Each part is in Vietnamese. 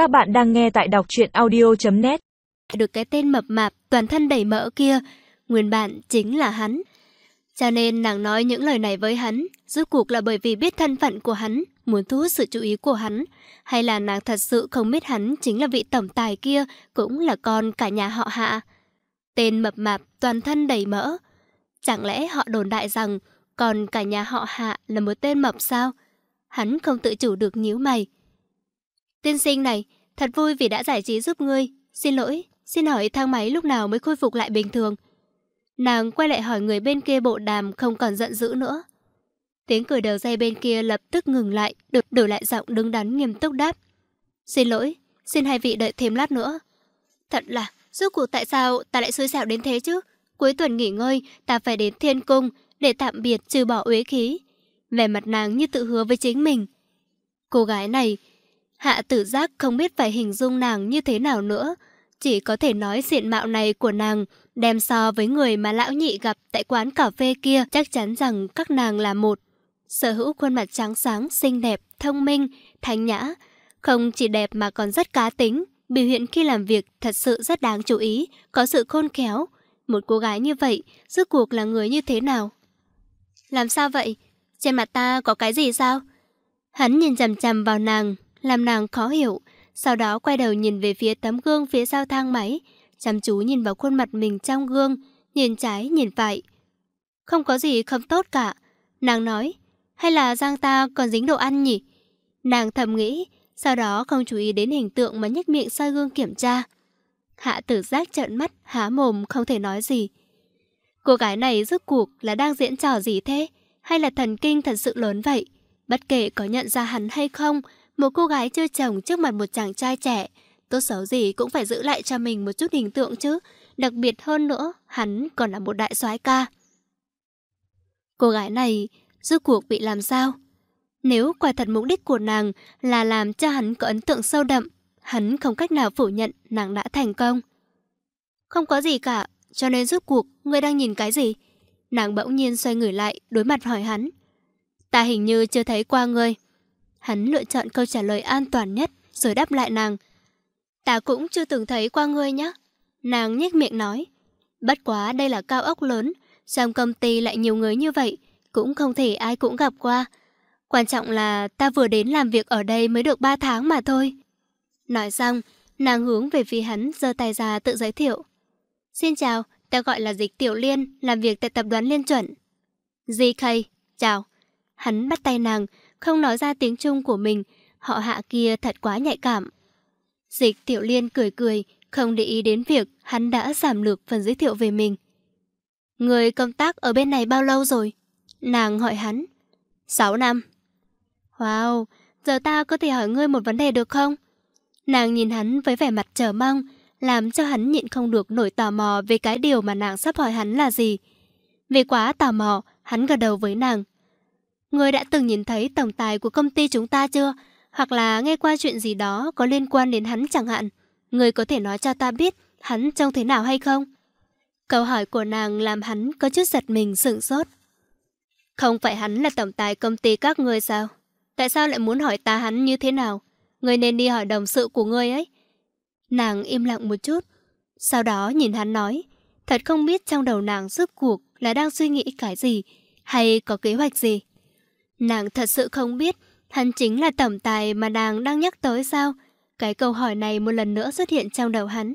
Các bạn đang nghe tại đọc truyện audio.net Được cái tên mập mạp toàn thân đầy mỡ kia, nguyên bản chính là hắn. Cho nên nàng nói những lời này với hắn, rốt cuộc là bởi vì biết thân phận của hắn, muốn thu hút sự chú ý của hắn, hay là nàng thật sự không biết hắn chính là vị tổng tài kia, cũng là con cả nhà họ hạ. Tên mập mạp toàn thân đầy mỡ. Chẳng lẽ họ đồn đại rằng còn cả nhà họ hạ là một tên mập sao? Hắn không tự chủ được nhíu mày. Tiên sinh này, thật vui vì đã giải trí giúp ngươi. Xin lỗi, xin hỏi thang máy lúc nào mới khôi phục lại bình thường? Nàng quay lại hỏi người bên kia bộ đàm không còn giận dữ nữa. Tiếng cười đầu dây bên kia lập tức ngừng lại, được đổi lại giọng đứng đắn nghiêm túc đáp. Xin lỗi, xin hai vị đợi thêm lát nữa. Thật là, rốt cuộc tại sao ta lại xui xẻo đến thế chứ? Cuối tuần nghỉ ngơi, ta phải đến thiên cung để tạm biệt trừ bỏ uế khí. Về mặt nàng như tự hứa với chính mình. Cô gái này, hạ tử giác không biết phải hình dung nàng như thế nào nữa. Chỉ có thể nói diện mạo này của nàng đem so với người mà lão nhị gặp tại quán cà phê kia chắc chắn rằng các nàng là một. Sở hữu khuôn mặt trắng sáng, xinh đẹp, thông minh, thanh nhã. Không chỉ đẹp mà còn rất cá tính, biểu hiện khi làm việc thật sự rất đáng chú ý, có sự khôn khéo. Một cô gái như vậy, rốt cuộc là người như thế nào? Làm sao vậy? Trên mặt ta có cái gì sao? Hắn nhìn chằm chằm vào nàng, làm nàng khó hiểu. Sau đó quay đầu nhìn về phía tấm gương phía sau thang máy, chăm chú nhìn vào khuôn mặt mình trong gương, nhìn trái nhìn phải. Không có gì không tốt cả. Nàng nói, hay là Giang ta còn dính đồ ăn nhỉ? Nàng thầm nghĩ, sau đó không chú ý đến hình tượng mà nhếch miệng soi gương kiểm tra. Hạ tử giác trợn mắt, há mồm không thể nói gì. Cô gái này rốt cuộc là đang diễn trò gì thế? Hay là thần kinh thật sự lớn vậy? Bất kể có nhận ra hắn hay không, một cô gái chơi chồng trước mặt một chàng trai trẻ, tốt xấu gì cũng phải giữ lại cho mình một chút hình tượng chứ. Đặc biệt hơn nữa, hắn còn là một đại soái ca. Cô gái này rốt cuộc bị làm sao? Nếu quả thật mục đích của nàng là làm cho hắn có ấn tượng sâu đậm, hắn không cách nào phủ nhận nàng đã thành công. Không có gì cả, cho nên rốt cuộc, ngươi đang nhìn cái gì? Nàng bỗng nhiên xoay người lại, đối mặt hỏi hắn. Ta hình như chưa thấy qua ngươi. Hắn lựa chọn câu trả lời an toàn nhất, rồi đáp lại nàng. Ta cũng chưa từng thấy qua ngươi nhé. Nàng nhếch miệng nói. Bất quá đây là cao ốc lớn, trong công ty lại nhiều người như vậy, cũng không thể ai cũng gặp qua. Quan trọng là ta vừa đến làm việc ở đây mới được 3 tháng mà thôi. Nói xong, nàng hướng về phía hắn giơ tay ra tự giới thiệu. Xin chào, ta gọi là Dịch Tiểu Liên, làm việc tại tập đoàn Liên Chuẩn. GK, chào. Hắn bắt tay nàng, không nói ra tiếng Trung của mình, họ hạ kia thật quá nhạy cảm. Dịch Tiểu Liên cười cười, không để ý đến việc hắn đã giảm lược phần giới thiệu về mình. Người công tác ở bên này bao lâu rồi? Nàng hỏi hắn. 6 năm. Wow, giờ ta có thể hỏi ngươi một vấn đề được không? Nàng nhìn hắn với vẻ mặt chờ mong, làm cho hắn nhịn không được nổi tò mò về cái điều mà nàng sắp hỏi hắn là gì. Vì quá tò mò, hắn gật đầu với nàng. Người đã từng nhìn thấy tổng tài của công ty chúng ta chưa? Hoặc là nghe qua chuyện gì đó có liên quan đến hắn chẳng hạn. Ngươi có thể nói cho ta biết hắn trông thế nào hay không? Câu hỏi của nàng làm hắn có chút giật mình sửng sốt. Không phải hắn là tổng tài công ty các ngươi sao? Tại sao lại muốn hỏi ta hắn như thế nào? Ngươi nên đi hỏi đồng sự của ngươi ấy. Nàng im lặng một chút. Sau đó nhìn hắn nói. Thật không biết trong đầu nàng rốt cuộc là đang suy nghĩ cái gì, hay có kế hoạch gì. Nàng thật sự không biết hắn chính là tổng tài mà nàng đang nhắc tới sao. Cái câu hỏi này một lần nữa xuất hiện trong đầu hắn.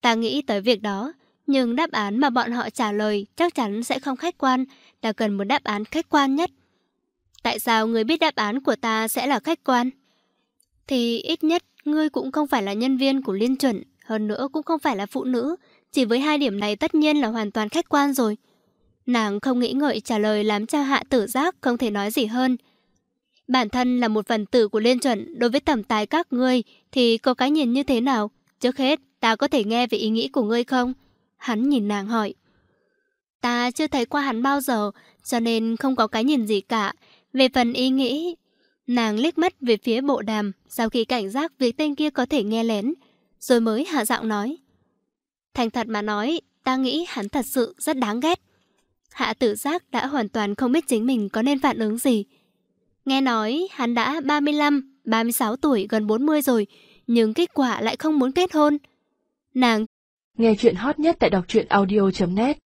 Ta nghĩ tới việc đó, nhưng đáp án mà bọn họ trả lời chắc chắn sẽ không khách quan, ta cần một đáp án khách quan nhất. Tại sao người biết đáp án của ta sẽ là khách quan? Thì ít nhất ngươi cũng không phải là nhân viên của liên chuẩn, hơn nữa cũng không phải là phụ nữ. Chỉ với hai điểm này tất nhiên là hoàn toàn khách quan rồi. Nàng không nghĩ ngợi trả lời làm cha hạ tử giác không thể nói gì hơn. Bản thân là một phần tử của liên chuẩn đối với tầm tài các ngươi thì có cái nhìn như thế nào? Trước hết, ta có thể nghe về ý nghĩ của ngươi không? Hắn nhìn nàng hỏi. Ta chưa thấy qua hắn bao giờ, cho nên không có cái nhìn gì cả. Về phần ý nghĩ, nàng liếc mắt về phía bộ đàm sau khi cảnh giác việc tên kia có thể nghe lén, rồi mới hạ giọng nói. Thành thật mà nói, ta nghĩ hắn thật sự rất đáng ghét. Hạ tử giác đã hoàn toàn không biết chính mình có nên phản ứng gì. Nghe nói hắn đã 35, 36 tuổi, gần 40 rồi, nhưng kết quả lại không muốn kết hôn. Nàng nghe chuyện hot nhất tại đọc truyện audio.net